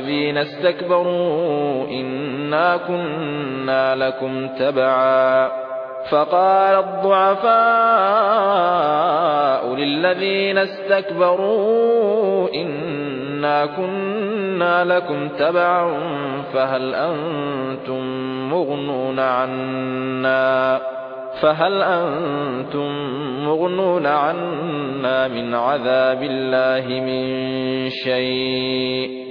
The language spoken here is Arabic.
للذين استكبروا إنا كنا لكم تبعا. فقال الضعفاء للذين استكبروا إنا كنا لكم تبعا فهل أنتم مغنون عنا؟ فهل أنتم مغنون عنا من عذاب الله من شيء؟